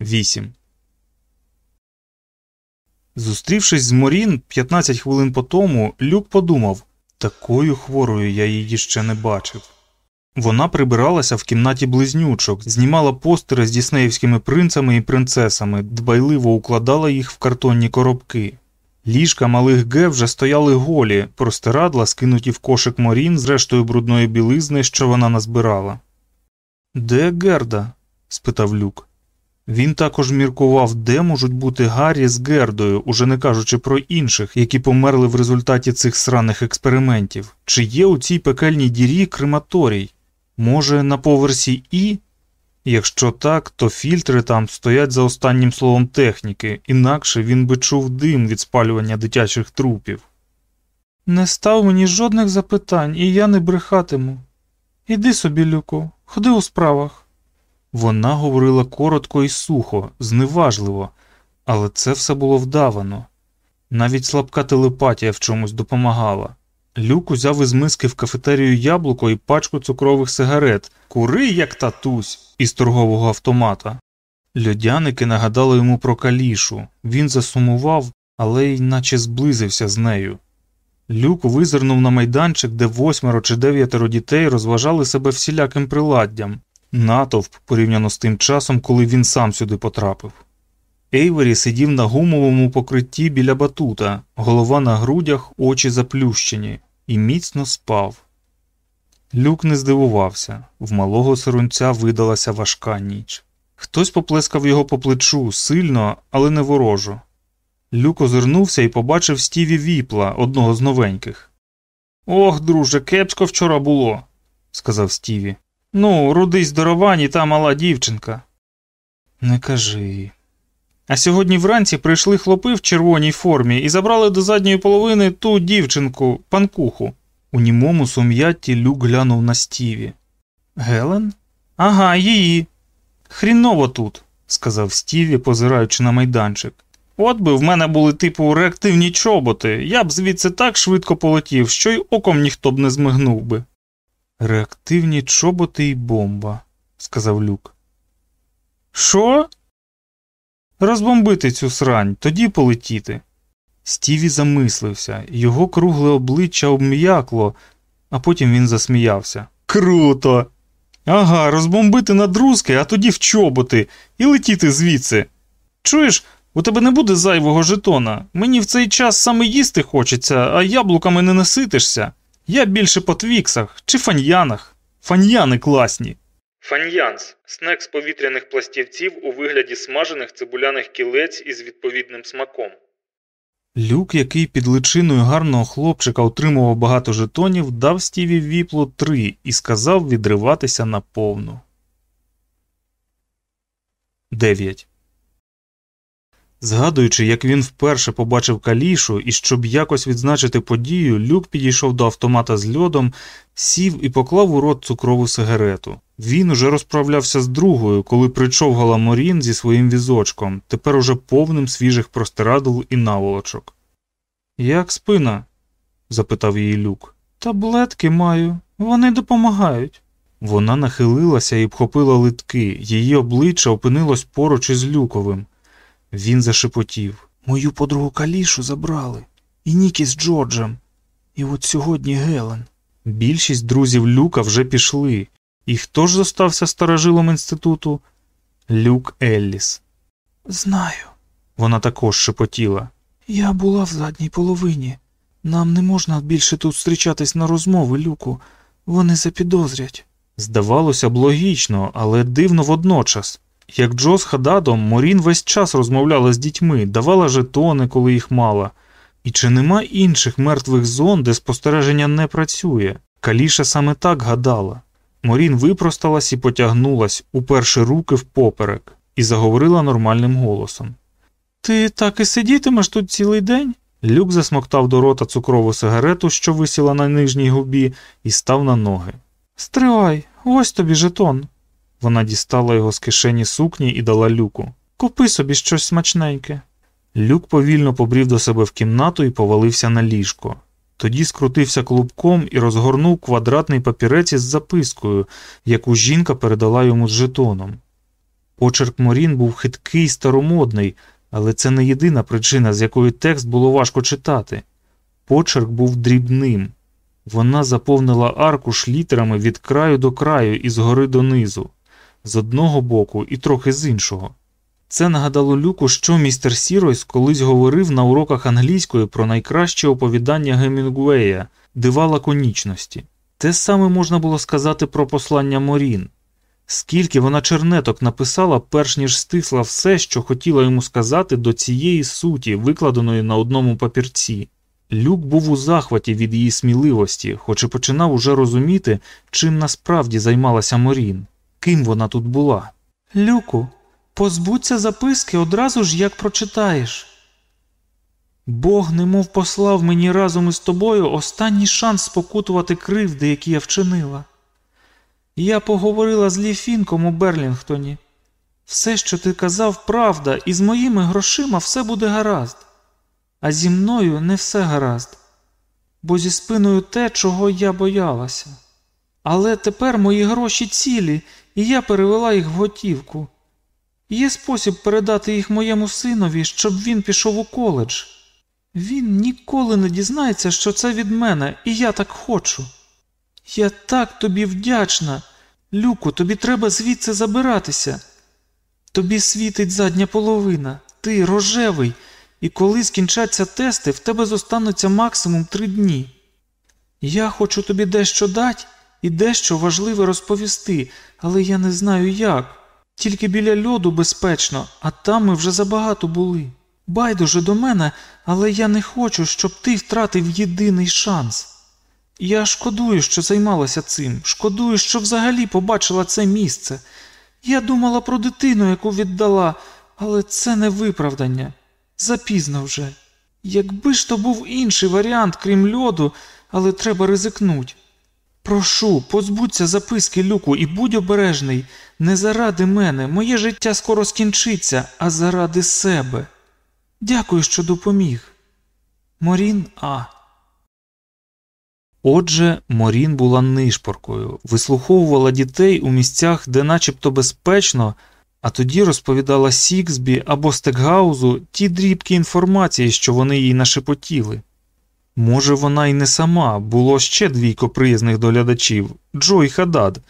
8. Зустрівшись з Морін 15 хвилин по тому, Люк подумав такою хворою я її ще не бачив. Вона прибиралася в кімнаті близнючок, знімала постери з діснеївськими принцами і принцесами, дбайливо укладала їх в картонні коробки. Ліжка малих ге вже стояли голі, простирадла, скинуті в кошик морін з рештою брудної білизни, що вона назбирала. Де Герда? спитав Люк. Він також міркував, де можуть бути Гаррі з Гердою, уже не кажучи про інших, які померли в результаті цих сраних експериментів. Чи є у цій пекельній дірі крематорій? Може, на поверсі І? Якщо так, то фільтри там стоять за останнім словом техніки, інакше він би чув дим від спалювання дитячих трупів. Не став мені жодних запитань, і я не брехатиму. Іди собі, Люку, ходи у справах. Вона говорила коротко і сухо, зневажливо, але це все було вдавано. Навіть слабка телепатія в чомусь допомагала. Люк узяв із миски в кафетерію яблуко і пачку цукрових сигарет, кури, як татусь, із торгового автомата. Льодяники нагадали йому про калішу. Він засумував, але й наче зблизився з нею. Люк визирнув на майданчик, де восьмеро чи дев'ятеро дітей розважали себе всіляким приладдям, натовп порівняно з тим часом, коли він сам сюди потрапив. Ейвері сидів на гумовому покритті біля батута, голова на грудях, очі заплющені, і міцно спав. Люк не здивувався в малого сирунця видалася важка ніч. Хтось поплескав його по плечу сильно, але не ворожо. Люк озирнувся і побачив стіві віпла, одного з новеньких. Ох, друже, кепсько вчора було, сказав Стіві. Ну, рудий здоровані та мала дівчинка. Не кажи. А сьогодні вранці прийшли хлопи в червоній формі і забрали до задньої половини ту дівчинку, панкуху. У німому сум'ятті люк глянув на стіві. Гелен? Ага, її. Хріново тут, сказав Стіві, позираючи на майданчик. От би в мене були типу реактивні чоботи, я б звідси так швидко полетів, що й оком ніхто б не змигнув би. Реактивні чоботи і бомба, сказав Люк. Що? Розбомбити цю срань, тоді полетіти. Стіві замислився, його кругле обличчя обм'якло, а потім він засміявся. Круто! Ага, розбомбити на друзки, а тоді в чоботи, і летіти звідси. Чуєш, у тебе не буде зайвого жетона. Мені в цей час саме їсти хочеться, а яблуками не наситишся. Я більше по твіксах чи фаньянах. Фаньяни класні. Фаньянс снек з повітряних пластівців у вигляді смажених цибуляних кілець із відповідним смаком. Люк, який під личиною гарного хлопчика отримував багато жетонів, дав Стіві віплу три і сказав відриватися на повну. 9. Згадуючи, як він вперше побачив калішу, і щоб якось відзначити подію, Люк підійшов до автомата з льодом, сів і поклав у рот цукрову сигарету. Він уже розправлявся з другою, коли причовгала Морін зі своїм візочком, тепер уже повним свіжих простирадл і наволочок. Як спина? запитав її люк. Таблетки маю, вони допомагають. Вона нахилилася і обхопила литки, її обличчя опинилось поруч із люковим. Він зашепотів Мою подругу калішу забрали, і Нікі з Джорджем. І от сьогодні Гелен. Більшість друзів Люка вже пішли. І хто ж зостався старожилом інституту? Люк Елліс. Знаю. Вона також шепотіла. Я була в задній половині. Нам не можна більше тут зустрічатись на розмови, Люку. Вони запідозрять. Здавалося б, логічно, але дивно водночас. Як Джо з Хададом, Морін весь час розмовляла з дітьми, давала жетони, коли їх мала. І чи нема інших мертвих зон, де спостереження не працює? Каліша саме так гадала. Морін випросталась і потягнулась, уперши руки впоперек, і заговорила нормальним голосом. Ти так і сидітимеш тут цілий день? Люк засмоктав до рота цукрову сигарету, що висіла на нижній губі, і став на ноги. Стривай, ось тобі жетон. Вона дістала його з кишені сукні і дала люку. Купи собі щось смачненьке. Люк повільно побрів до себе в кімнату і повалився на ліжко. Тоді скрутився клубком і розгорнув квадратний папірець із запискою, яку жінка передала йому з жетоном. Почерк Морін був хиткий, і старомодний, але це не єдина причина, з якої текст було важко читати. Почерк був дрібним. Вона заповнила аркуш літерами від краю до краю і згори донизу, з одного боку і трохи з іншого. Це нагадало Люку, що містер Сіройс колись говорив на уроках англійської про найкраще оповідання Гемінгуея дива лаконічності. Те саме можна було сказати про послання Морін. Скільки вона чернеток написала, перш ніж стисла все, що хотіла йому сказати до цієї суті, викладеної на одному папірці. Люк був у захваті від її сміливості, хоч і починав уже розуміти, чим насправді займалася Морін, ким вона тут була. Люку, позбудься записки одразу ж як прочитаєш. Бог немов послав мені разом із тобою останній шанс спокутувати кривди, які я вчинила. Я поговорила з Ліфінком у Берлінгтоні. Все, що ти казав, правда, і з моїми грошима все буде гаразд, а зі мною не все гаразд, бо зі спиною те, чого я боялася. Але тепер мої гроші цілі, і я перевела їх в готівку. Є спосіб передати їх моєму синові, щоб він пішов у коледж. Він ніколи не дізнається, що це від мене, і я так хочу. Я так тобі вдячна. Люку, тобі треба звідси забиратися. Тобі світить задня половина, ти рожевий, і коли скінчаться тести, в тебе зостануться максимум три дні. Я хочу тобі дещо дати і дещо важливе розповісти, але я не знаю як. Тільки біля льоду безпечно, а там ми вже забагато були. Байдуже до мене, але я не хочу, щоб ти втратив єдиний шанс. Я шкодую, що займалася цим, шкодую, що взагалі побачила це місце. Я думала про дитину, яку віддала, але це не виправдання. Запізно вже. Якби ж то був інший варіант, крім льоду, але треба ризикнуть. Прошу, позбудься записки, Люку, і будь обережний. Не заради мене, моє життя скоро скінчиться, а заради себе. Дякую, що допоміг. Морін А. Отже, Морін була нишпоркою, вислуховувала дітей у місцях, де начебто безпечно, а тоді розповідала Сіксбі або Стекгаузу ті дрібкі інформації, що вони їй нашепотіли. Може, вона й не сама, було ще двійко приязних доглядачів Джо і Хадад.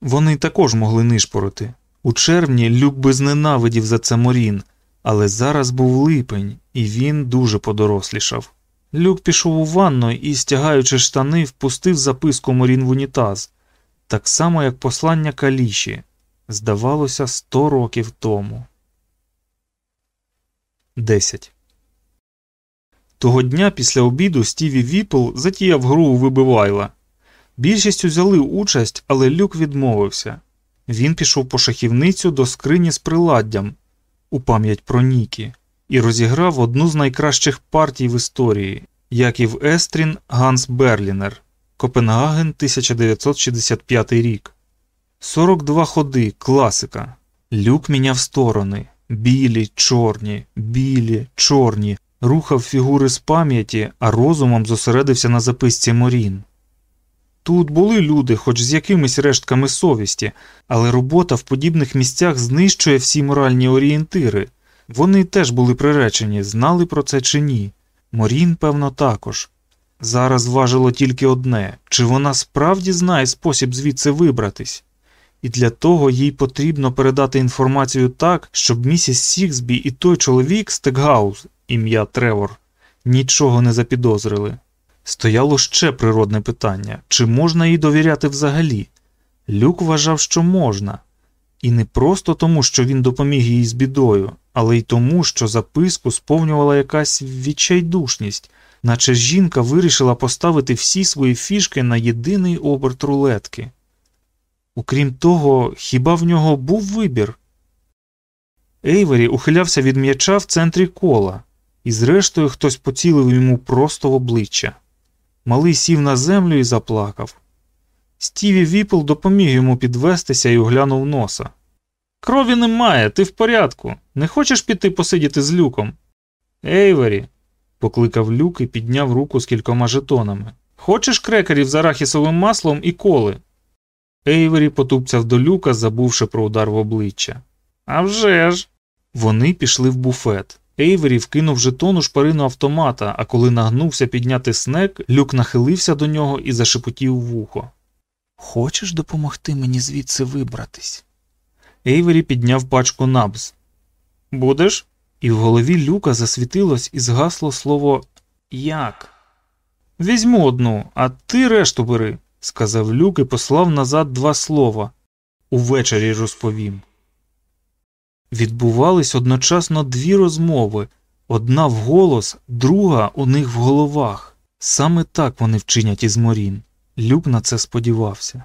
Вони також могли нишпорити. У червні Люк би зненавидів за це Морін, але зараз був липень, і він дуже подорослішав. Люк пішов у ванну і, стягаючи штани, впустив записку Морін в унітаз, так само, як послання Каліші, здавалося, сто років тому. 10. Того дня після обіду Стіві Віпл затіяв гру у вибивайла. Більшість узяли участь, але Люк відмовився. Він пішов по шахівницю до скрині з приладдям у пам'ять про Нікі і розіграв одну з найкращих партій в історії Яків Естрін Ганс Берлінер, Копенгаген 1965 рік. 42 ходи, класика. Люк міняв сторони білі, чорні, білі, чорні, рухав фігури з пам'яті, а розумом зосередився на записці Морін. Тут були люди, хоч з якимись рештками совісті, але робота в подібних місцях знищує всі моральні орієнтири. Вони теж були приречені, знали про це чи ні. Морін, певно, також. Зараз важило тільки одне чи вона справді знає спосіб звідси вибратись, і для того їй потрібно передати інформацію так, щоб місіс Сіксбі і той чоловік Стекгаус, ім'я Тревор, нічого не запідозрили. Стояло ще природне питання чи можна їй довіряти взагалі? Люк вважав, що можна, і не просто тому, що він допоміг їй з бідою, але й тому, що записку сповнювала якась відчайдушність, наче жінка вирішила поставити всі свої фішки на єдиний оберт рулетки. Окрім того, хіба в нього був вибір? Ейвері ухилявся від м'яча в центрі кола, і зрештою хтось поцілив йому просто в обличчя. Малий сів на землю і заплакав. Стіві Віпл допоміг йому підвестися і оглянув носа. Крові немає, ти в порядку. Не хочеш піти посидіти з Люком? Ейвері, покликав Люк і підняв руку з кількома жетонами. Хочеш крекерів з арахісовим маслом і коли? Ейвері потупцяв до Люка, забувши про удар в обличчя. «Авжеж!» Вони пішли в буфет. Ейвері вкинув жетон у шпарину автомата, а коли нагнувся підняти снек, Люк нахилився до нього і зашепотів у вухо. Хочеш допомогти мені звідси вибратись? Ейвері підняв пачку набз. Будеш? І в голові Люка засвітилось і згасло слово як. Візьму одну, а ти решту бери, сказав люк і послав назад два слова. Увечері розповім. Відбувались одночасно дві розмови одна вголос, друга у них в головах. Саме так вони вчинять із Морін. Люк на це сподівався.